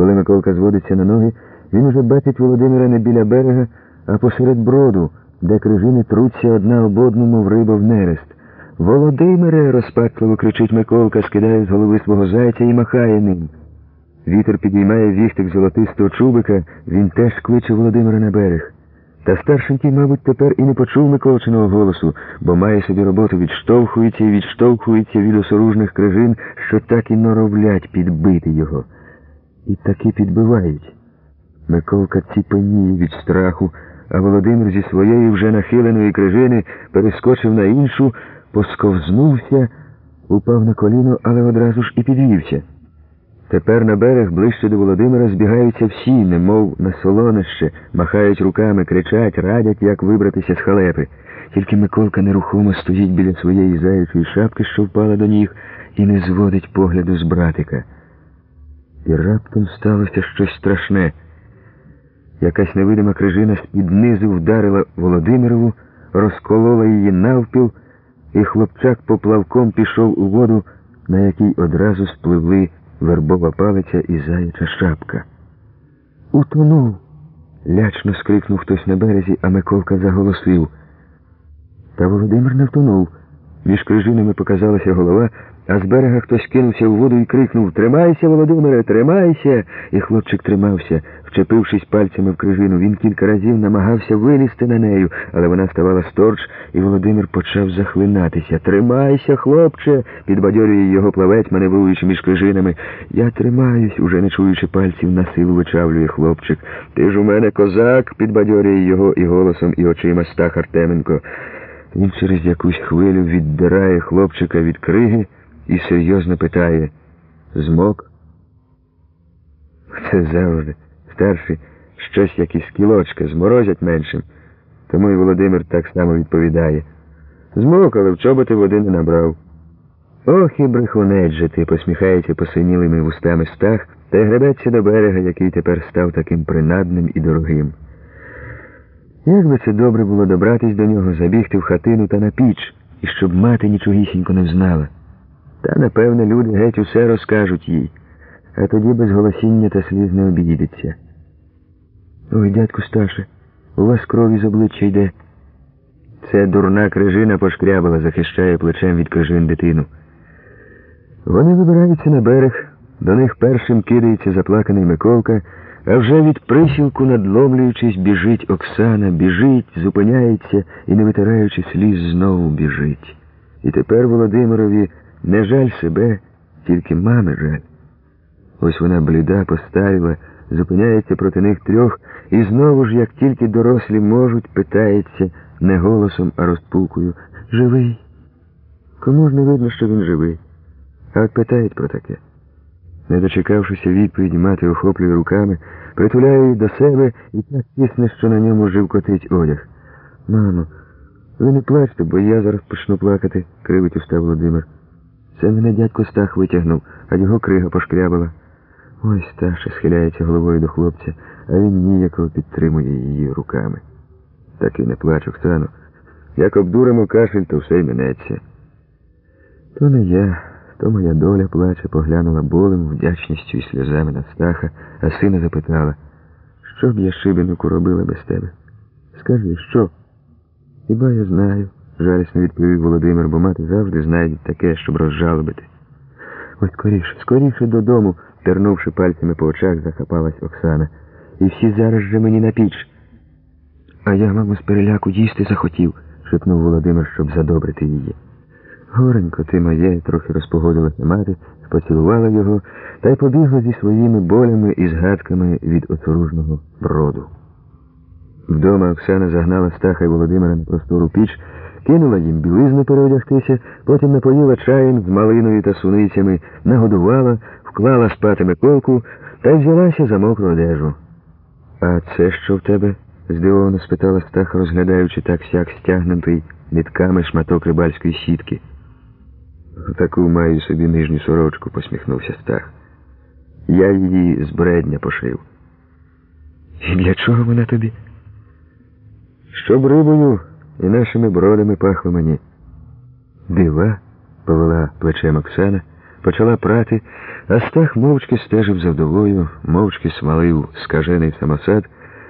Коли Миколка зводиться на ноги, він уже бачить Володимира не біля берега, а посеред броду, де крижини труться одна об одну, мов риба в нерест. Володимире, розпачливо кричить Миколка, скидає з голови свого зайця і махає ним. Вітер підіймає віхтик золотистого чубика, він теж кличе Володимира на берег. Та старшенький, мабуть, тепер і не почув Миколчиного голосу, бо має собі роботу, відштовхується і відштовхується від осоружних крижин, що так і норовлять підбити його. І таки підбивають. Миколка ціпеніє від страху, а Володимир зі своєї вже нахиленої крижини перескочив на іншу, посковзнувся, упав на коліно, але одразу ж і підвівся. Тепер на берег ближче до Володимира збігаються всі, немов на солонище, махають руками, кричать, радять, як вибратися з халепи. Тільки Миколка нерухомо стоїть біля своєї заячої шапки, що впала до ніг, і не зводить погляду з братика. І раптом сталося щось страшне. Якась невидима крижина з-під низу вдарила Володимирову, розколола її навпіл, і хлопчак поплавком пішов у воду, на якій одразу спливли вербова палиця і заяча шапка. Утонув. лячно скрикнув хтось на березі, а Миколка заголосив. Та Володимир не втонув. Між крижинами показалася голова, а з берега хтось кинувся в воду і крикнув Тримайся, Володимире, тримайся. І хлопчик тримався, вчепившись пальцями в крижину. Він кілька разів намагався вилізти на нею, але вона ставала сторч, і Володимир почав захлинатися. Тримайся, хлопче, підбадьорює його плавець, маневруючи між крижинами. Я тримаюсь, уже не чуючи пальців, на силу вичавлює хлопчик. Ти ж у мене козак, підбадьорює його і голосом, і очима Стах Артеменко. Він через якусь хвилю віддирає хлопчика від криги і серйозно питає Змок? Це завжди. Старший щось як із кілочка, зморозять меншим. Тому і Володимир так само відповідає. Змок, але в чоботи води не набрав. Ох і брехунець же ти, посміхається посинілими вустами стах, та гребеться до берега, який тепер став таким принадним і дорогим. Як би це добре було добратись до нього, забігти в хатину та на піч, і щоб мати нічогісінько не взнала. Та, напевне, люди геть усе розкажуть їй, а тоді без голосіння та сліз не обійдеться. Ой, дядьку Сташе, у вас крові з обличчя йде. Це дурна крижина пошкрябала, захищає плечем від крижин дитину. Вони вибираються на берег, до них першим кидається заплаканий Миколка. А вже від присілку, надломлюючись, біжить Оксана, біжить, зупиняється і, не витираючи сліз, знову біжить. І тепер Володимирові не жаль себе, тільки мами жаль. Ось вона бліда, постаріла, зупиняється проти них трьох, і знову ж, як тільки дорослі можуть, питається не голосом, а розпукою Живий. Кому ж не видно, що він живий? А от питають про таке. Не дочекавшися відповіді, мати охоплює руками, притуляє її до себе і так тісне, що на ньому живкотить одяг. Мамо, ви не плачте, бо я зараз почну плакати, кривить уста Володимир. Це мене дядько Стах витягнув, а його крига пошкрябала. Ой, Сташа схиляється головою до хлопця, а він ніяково підтримує її руками. Так і не плач, Оксано. Як обдуримо кашель, то все й минеться. То не я. То моя доля плаче, поглянула болем, вдячністю і сльозами на стаха, а сина запитала, що б я шибенику робила без тебе? Скажи, що? Хіба я знаю, жалісно відповів Володимир, бо мати завжди знайде таке, щоб розжалобити. Ось скоріше, скоріше додому, тернувши пальцями по очах, захапалась Оксана. І всі зараз же мені на піч. А я, маму, з переляку їсти захотів, шепнув Володимир, щоб задобрити її. Горенько ти моє, трохи розпогодилася мати, поцілувала його та й побігла зі своїми болями і згадками від осоружного броду. Вдома Оксана загнала Стаха й Володимира на простору піч, кинула їм білизну переодягтися, потім напоїла чаєм з малиною та суницями, нагодувала, вклала спати Миколку та взялася за мокру одежу. А це що в тебе? здивовано спитала Стаха, розглядаючи так сяк стягнутий нитками шматок рибальської сітки. Таку маю собі нижню сорочку, посміхнувся Стах. Я її з бредня пошив. І для чого вона тобі? Щоб рибою і нашими бродами пахло мені. Дива, повела плечем Оксана, почала прати, а Стах мовчки стежив за вдовою, мовчки смалив скажений самосад.